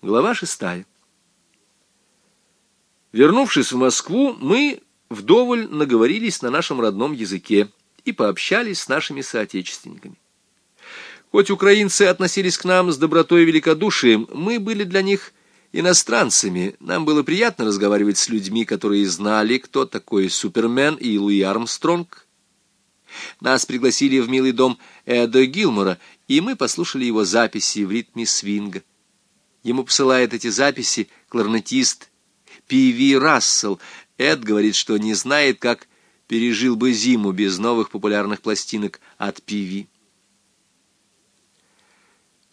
Глава шестая. Вернувшись в Москву, мы вдоволь наговорились на нашем родном языке и пообщались с нашими соотечественниками. Хоть украинцы относились к нам с добротой и великодушием, мы были для них иностранцами. Нам было приятно разговаривать с людьми, которые знали, кто такой Супермен и Луи Армстронг. Нас пригласили в милый дом Эда Гилмора, и мы послушали его записи в ритме свинга. Ему посылает эти записи кларнетист Пи Рассел. Эд говорит, что не знает, как пережил бы зиму без новых популярных пластинок от Пи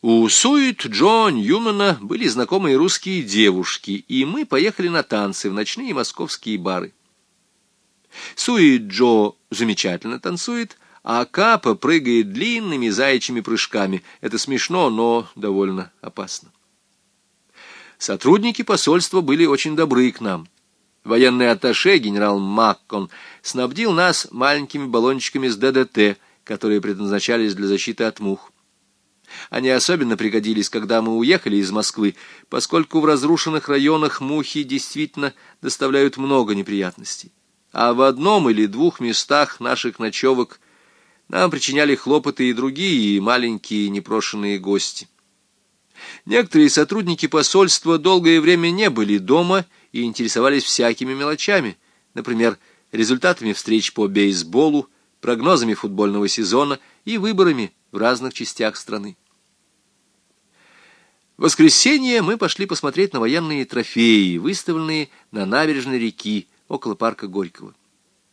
У Суит Джо Ньюмана были знакомые русские девушки, и мы поехали на танцы в ночные московские бары. Суит Джо замечательно танцует, а Капа прыгает длинными заячьими прыжками. Это смешно, но довольно опасно. Сотрудники посольства были очень добры к нам. Военный атташе генерал Маккон снабдил нас маленькими баллончиками с ДДТ, которые предназначались для защиты от мух. Они особенно пригодились, когда мы уехали из Москвы, поскольку в разрушенных районах мухи действительно доставляют много неприятностей. А в одном или двух местах наших ночевок нам причиняли хлопоты и другие маленькие непрошенные гости. Некоторые сотрудники посольства долгое время не были дома и интересовались всякими мелочами, например, результатами встреч по бейсболу, прогнозами футбольного сезона и выборами в разных частях страны. В воскресенье мы пошли посмотреть на военные трофеи, выставленные на набережной реки около парка Горького.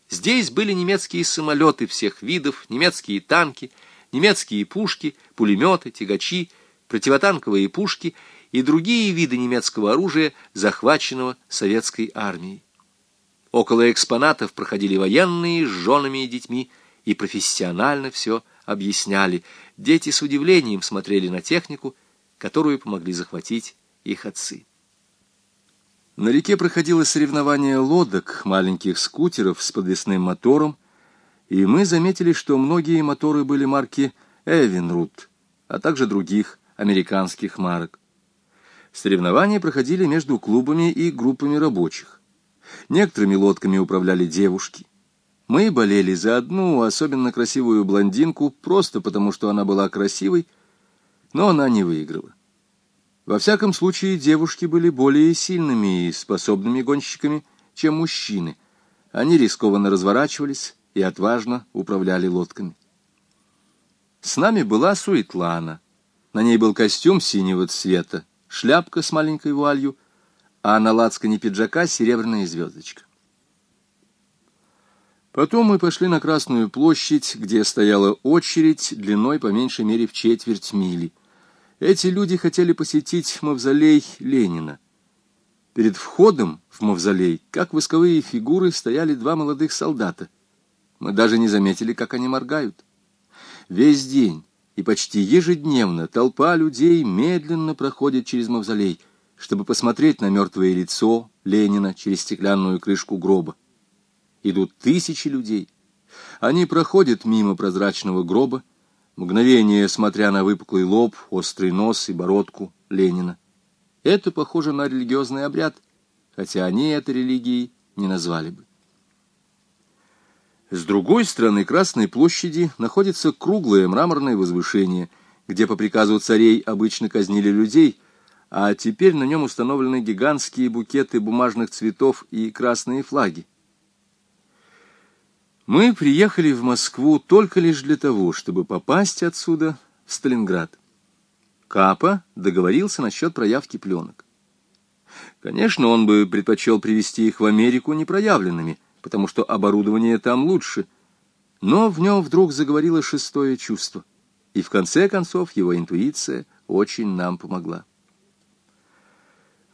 Здесь были немецкие самолеты всех видов, немецкие танки, немецкие пушки, пулеметы, тягачи, противотанковые пушки и другие виды немецкого оружия, захваченного советской армией. Около экспонатов проходили военные с женами и детьми и профессионально все объясняли. Дети с удивлением смотрели на технику, которую помогли захватить их отцы. На реке проходило соревнование лодок, маленьких скутеров с подвесным мотором, и мы заметили, что многие моторы были марки «Эвенрут», а также других, американских марок. Соревнования проходили между клубами и группами рабочих. Некоторыми лодками управляли девушки. Мы болели за одну особенно красивую блондинку, просто потому что она была красивой, но она не выиграла. Во всяком случае, девушки были более сильными и способными гонщиками, чем мужчины. Они рискованно разворачивались и отважно управляли лодками. С нами была Суетлана — на ней был костюм синего цвета, шляпка с маленькой вуалью, а на лацкане пиджака серебряная звездочка. Потом мы пошли на Красную площадь, где стояла очередь длиной по меньшей мере в четверть мили. Эти люди хотели посетить мавзолей Ленина. Перед входом в мавзолей, как восковые фигуры, стояли два молодых солдата. Мы даже не заметили, как они моргают. Весь день и почти ежедневно толпа людей медленно проходит через мавзолей, чтобы посмотреть на мертвое лицо Ленина через стеклянную крышку гроба. Идут тысячи людей. Они проходят мимо прозрачного гроба, мгновение смотря на выпуклый лоб, острый нос и бородку Ленина. Это похоже на религиозный обряд, хотя они это религией не назвали бы. С другой стороны Красной площади находится круглое мраморное возвышение, где по приказу царей обычно казнили людей, а теперь на нем установлены гигантские букеты бумажных цветов и красные флаги. Мы приехали в Москву только лишь для того, чтобы попасть отсюда в Сталинград. Капа договорился насчет проявки пленок. Конечно, он бы предпочел привезти их в Америку непроявленными – потому что оборудование там лучше. Но в нем вдруг заговорило шестое чувство, и в конце концов его интуиция очень нам помогла.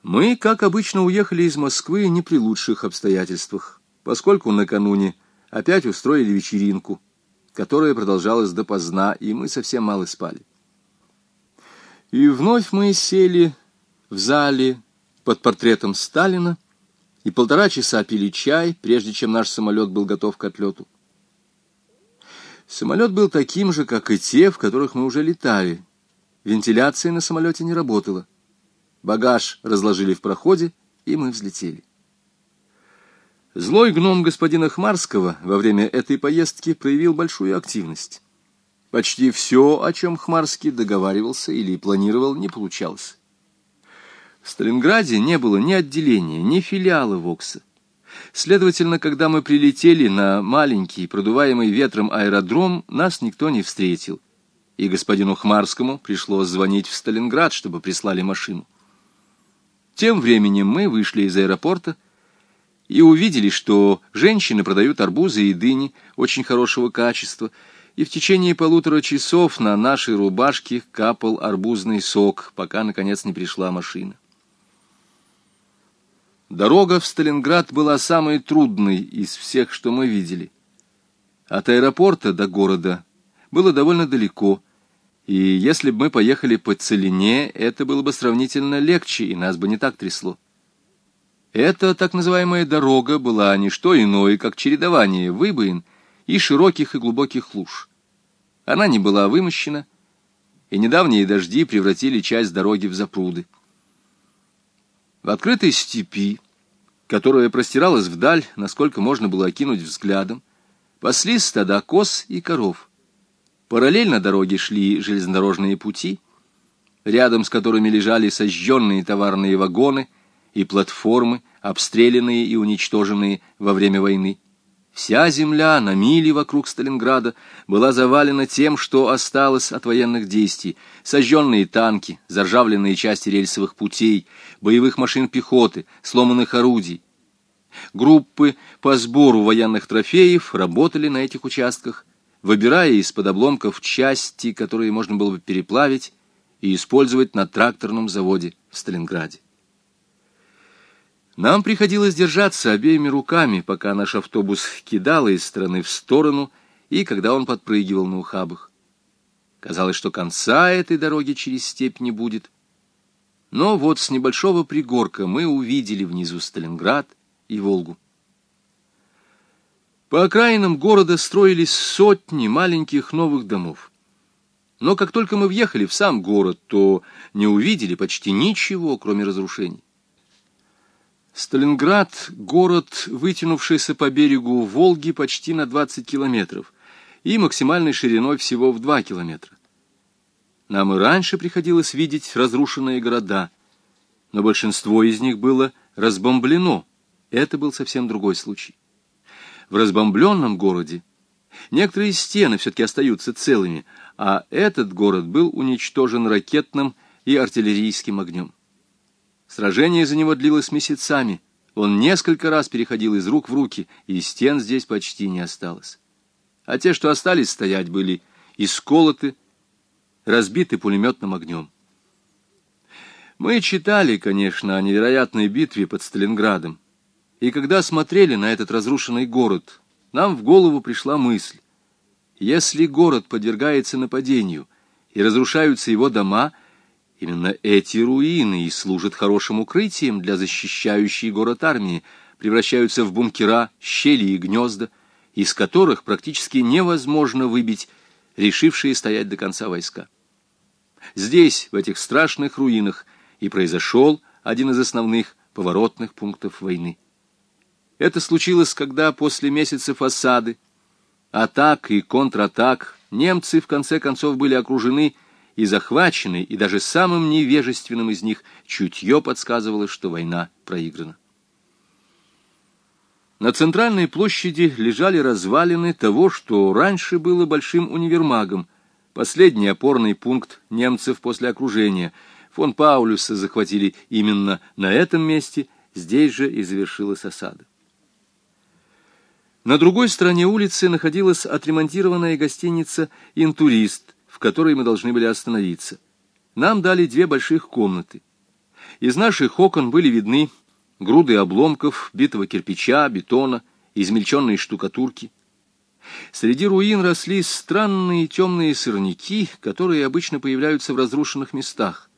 Мы, как обычно, уехали из Москвы не при лучших обстоятельствах, поскольку накануне опять устроили вечеринку, которая продолжалась допоздна, и мы совсем мало спали. И вновь мы сели в зале под портретом Сталина, и полтора часа пили чай, прежде чем наш самолет был готов к отлету. Самолет был таким же, как и те, в которых мы уже летали. Вентиляция на самолете не работала. Багаж разложили в проходе, и мы взлетели. Злой гном господина Хмарского во время этой поездки проявил большую активность. Почти все, о чем Хмарский договаривался или планировал, не получалось. В Сталинграде не было ни отделения, ни филиала ВОКСа. Следовательно, когда мы прилетели на маленький, продуваемый ветром аэродром, нас никто не встретил, и господину Хмарскому пришлось звонить в Сталинград, чтобы прислали машину. Тем временем мы вышли из аэропорта, и увидели, что женщины продают арбузы и дыни очень хорошего качества, и в течение полутора часов на нашей рубашке капал арбузный сок, пока, наконец, не пришла машина. Дорога в Сталинград была самой трудной из всех, что мы видели. От аэропорта до города было довольно далеко, и если бы мы поехали по Целине, это было бы сравнительно легче, и нас бы не так трясло. Эта так называемая дорога была не что иное, как чередование выбоин и широких и глубоких луж. Она не была вымощена, и недавние дожди превратили часть дороги в запруды. В открытой степи, которая простиралась вдаль, насколько можно было окинуть взглядом, паслись стада коз и коров. Параллельно дороге шли железнодорожные пути, рядом с которыми лежали сожженные товарные вагоны — и платформы, обстрелянные и уничтоженные во время войны. Вся земля на мили вокруг Сталинграда была завалена тем, что осталось от военных действий. Сожженные танки, заржавленные части рельсовых путей, боевых машин пехоты, сломанных орудий. Группы по сбору военных трофеев работали на этих участках, выбирая из-под обломков части, которые можно было бы переплавить и использовать на тракторном заводе в Сталинграде. Нам приходилось держаться обеими руками, пока наш автобус кидало из стороны в сторону и когда он подпрыгивал на ухабах. Казалось, что конца этой дороги через степь не будет. Но вот с небольшого пригорка мы увидели внизу Сталинград и Волгу. По окраинам города строились сотни маленьких новых домов. Но как только мы въехали в сам город, то не увидели почти ничего, кроме разрушений. Сталинград — город, вытянувшийся по берегу Волги почти на 20 километров и максимальной шириной всего в 2 километра. Нам и раньше приходилось видеть разрушенные города, но большинство из них было разбомблено. Это был совсем другой случай. В разбомбленном городе некоторые стены все-таки остаются целыми, а этот город был уничтожен ракетным и артиллерийским огнем. Сражение за него длилось месяцами. Он несколько раз переходил из рук в руки, и стен здесь почти не осталось. А те, что остались стоять, были исколоты, разбиты пулеметным огнем. Мы читали, конечно, о невероятной битве под Сталинградом, и когда смотрели на этот разрушенный город, нам в голову пришла мысль, если город подвергается нападению и разрушаются его дома — Именно эти руины и служат хорошим укрытием для защищающей город армии, превращаются в бункера, щели и гнезда, из которых практически невозможно выбить решившие стоять до конца войска. Здесь, в этих страшных руинах, и произошел один из основных поворотных пунктов войны. Это случилось, когда после месяцев осады, атак и контратак, немцы в конце концов были окружены и захваченный, и даже самым невежественным из них чутье подсказывало, что война проиграна. На центральной площади лежали развалины того, что раньше было большим универмагом, последний опорный пункт немцев после окружения. Фон Паулюса захватили именно на этом месте, здесь же и завершилась осада. На другой стороне улицы находилась отремонтированная гостиница «Интурист», в которой мы должны были остановиться. Нам дали две больших комнаты. Из наших окон были видны груды обломков, битого кирпича, бетона, измельченной штукатурки. Среди руин росли странные темные сорняки, которые обычно появляются в разрушенных местах.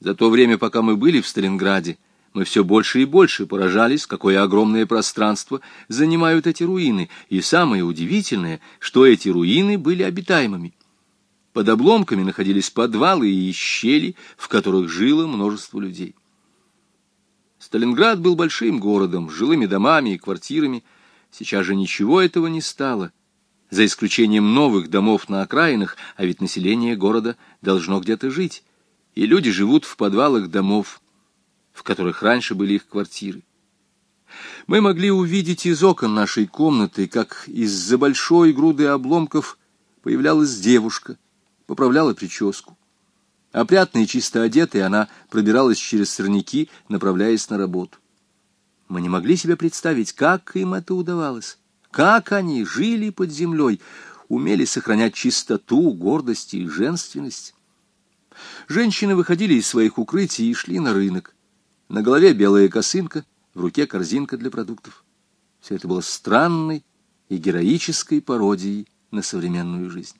За то время, пока мы были в Сталинграде, мы все больше и больше поражались, какое огромное пространство занимают эти руины, и самое удивительное, что эти руины были обитаемыми. Под обломками находились подвалы и щели, в которых жило множество людей. Сталинград был большим городом, с жилыми домами и квартирами. Сейчас же ничего этого не стало, за исключением новых домов на окраинах, а ведь население города должно где-то жить. И люди живут в подвалах домов, в которых раньше были их квартиры. Мы могли увидеть из окон нашей комнаты, как из-за большой груды обломков появлялась девушка, поправляла прическу. Опрятная и чисто одетая, она пробиралась через сорняки, направляясь на работу. Мы не могли себе представить, как им это удавалось, как они жили под землей, умели сохранять чистоту, гордость и женственность. Женщины выходили из своих укрытий и шли на рынок. На голове белая косынка, в руке корзинка для продуктов. Все это было странной и героической пародией на современную жизнь.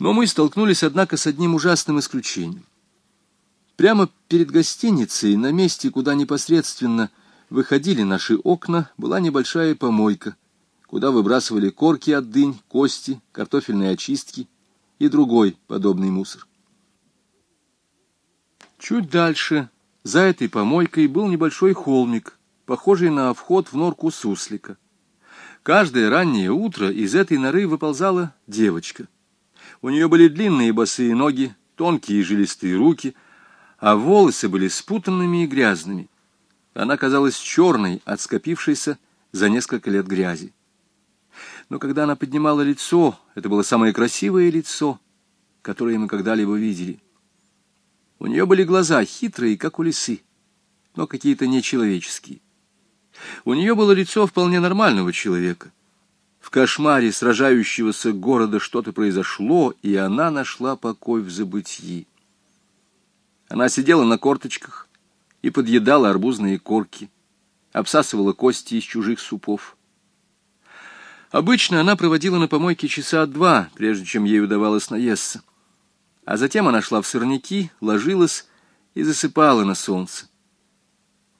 Но мы столкнулись, однако, с одним ужасным исключением. Прямо перед гостиницей, на месте, куда непосредственно выходили наши окна, была небольшая помойка, куда выбрасывали корки от дынь, кости, картофельные очистки и другой подобный мусор. Чуть дальше, за этой помойкой, был небольшой холмик, похожий на вход в норку суслика. Каждое раннее утро из этой норы выползала девочка — у нее были длинные босые ноги, тонкие жилистые руки, а волосы были спутанными и грязными. Она казалась черной от скопившейся за несколько лет грязи. Но когда она поднимала лицо, это было самое красивое лицо, которое мы когда-либо видели. У нее были глаза хитрые, как у лисы, но какие-то нечеловеческие. У нее было лицо вполне нормального человека, в кошмаре сражающегося города что-то произошло, и она нашла покой в забытии. Она сидела на корточках и подъедала арбузные корки, обсасывала кости из чужих супов. Обычно она проводила на помойке часа два, прежде чем ей удавалось наесться. А затем она шла в сорняки, ложилась и засыпала на солнце.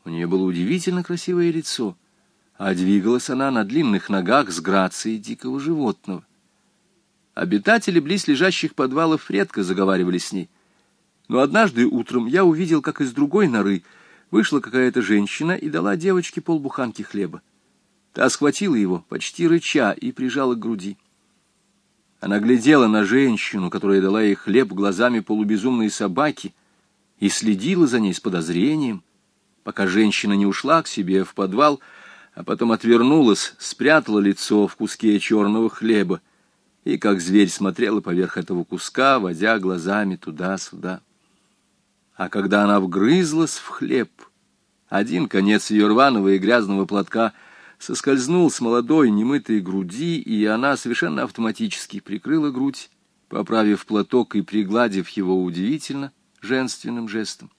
У нее было удивительно красивое лицо — а двигалась она на длинных ногах с грацией дикого животного. Обитатели близ лежащих подвалов редко заговаривали с ней. Но однажды утром я увидел, как из другой норы вышла какая-то женщина и дала девочке полбуханки хлеба. Та схватила его, почти рыча, и прижала к груди. Она глядела на женщину, которая дала ей хлеб глазами полубезумной собаки, и следила за ней с подозрением, пока женщина не ушла к себе в подвал, а потом отвернулась, спрятала лицо в куске черного хлеба и, как зверь, смотрела поверх этого куска, водя глазами туда-сюда. А когда она вгрызлась в хлеб, один конец ее рваного и грязного платка соскользнул с молодой немытой груди, и она совершенно автоматически прикрыла грудь, поправив платок и пригладив его удивительно женственным жестом.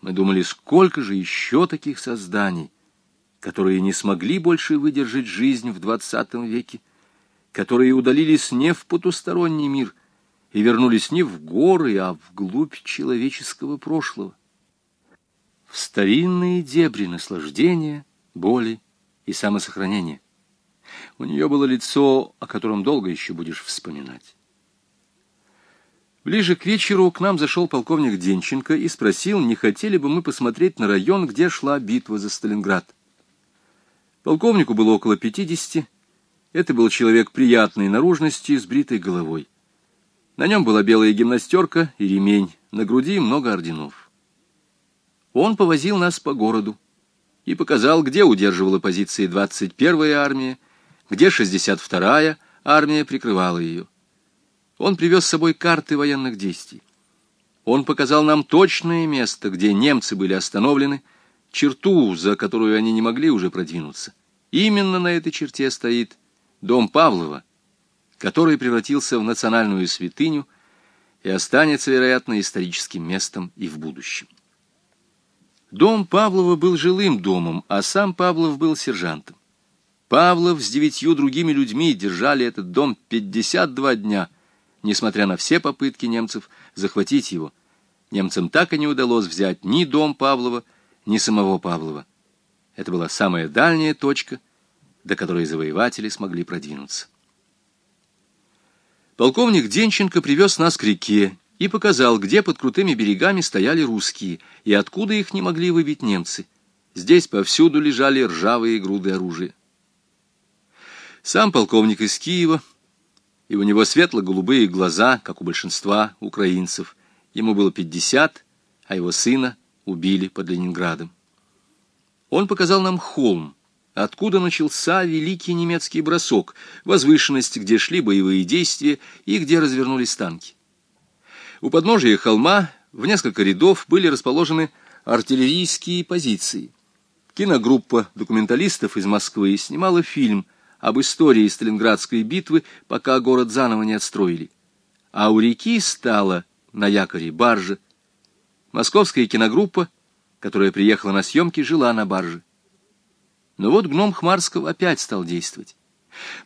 Мы думали, сколько же еще таких созданий, которые не смогли больше выдержать жизнь в двадцатом веке, которые удалились не в потусторонний мир и вернулись не в горы, а вглубь человеческого прошлого, в старинные дебри наслаждения, боли и самосохранения. У нее было лицо, о котором долго еще будешь вспоминать. Ближе к вечеру к нам зашел полковник Денченко и спросил, не хотели бы мы посмотреть на район, где шла битва за Сталинград. Полковнику было около пятидесяти. Это был человек приятной наружности с бритой головой. На нем была белая гимнастерка и ремень, на груди много орденов. Он повозил нас по городу и показал, где удерживала позиции 21-я армия, где 62-я армия прикрывала ее. Он привез с собой карты военных действий. Он показал нам точное место, где немцы были остановлены, черту, за которую они не могли уже продвинуться. Именно на этой черте стоит дом Павлова, который превратился в национальную святыню и останется, вероятно, историческим местом и в будущем. Дом Павлова был жилым домом, а сам Павлов был сержантом. Павлов с девятью другими людьми держали этот дом 52 дня, несмотря на все попытки немцев захватить его. Немцам так и не удалось взять ни дом Павлова, ни самого Павлова. Это была самая дальняя точка, до которой завоеватели смогли продвинуться. Полковник Денченко привез нас к реке и показал, где под крутыми берегами стояли русские и откуда их не могли выбить немцы. Здесь повсюду лежали ржавые груды оружия. Сам полковник из Киева, и у него светло-голубые глаза, как у большинства украинцев. Ему было пятьдесят, а его сына убили под Ленинградом. Он показал нам холм, откуда начался великий немецкий бросок, возвышенность, где шли боевые действия и где развернулись танки. У подножия холма в несколько рядов были расположены артиллерийские позиции. Киногруппа документалистов из Москвы снимала фильм об истории Сталинградской битвы, пока город заново не отстроили. А у реки стала на якоре баржа. Московская киногруппа, которая приехала на съемки, жила на барже. Но вот гном Хмарского опять стал действовать.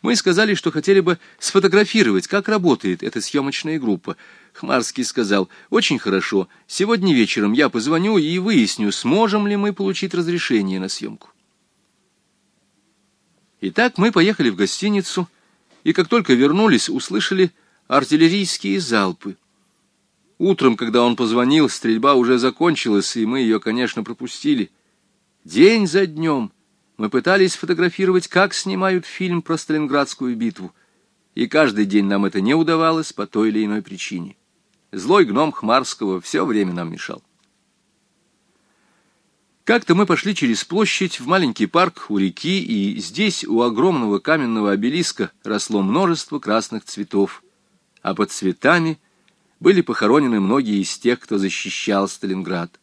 Мы сказали, что хотели бы сфотографировать, как работает эта съемочная группа. Хмарский сказал, очень хорошо, сегодня вечером я позвоню и выясню, сможем ли мы получить разрешение на съемку. Итак, мы поехали в гостиницу, и как только вернулись, услышали артиллерийские залпы. Утром, когда он позвонил, стрельба уже закончилась, и мы ее, конечно, пропустили. День за днем мы пытались фотографировать, как снимают фильм про Сталинградскую битву, и каждый день нам это не удавалось по той или иной причине. Злой гном Хмарского все время нам мешал. Как-то мы пошли через площадь в маленький парк у реки, и здесь у огромного каменного обелиска росло множество красных цветов, а под цветами были похоронены многие из тех, кто защищал Сталинград.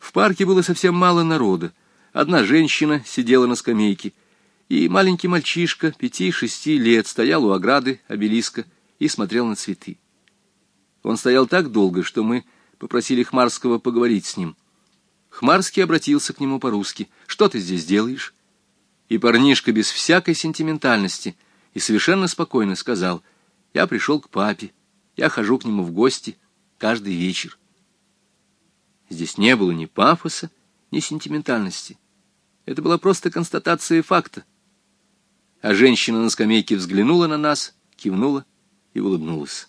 В парке было совсем мало народа. Одна женщина сидела на скамейке, и маленький мальчишка пяти-шести лет стоял у ограды обелиска и смотрел на цветы. Он стоял так долго, что мы попросили Хмарского поговорить с ним — Хмарский обратился к нему по-русски. «Что ты здесь делаешь?» И парнишка без всякой сентиментальности и совершенно спокойно сказал, «Я пришел к папе, я хожу к нему в гости каждый вечер». Здесь не было ни пафоса, ни сентиментальности. Это была просто констатация факта. А женщина на скамейке взглянула на нас, кивнула и улыбнулась.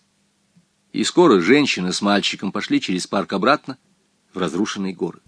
И скоро женщина с мальчиком пошли через парк обратно в разрушенные горы.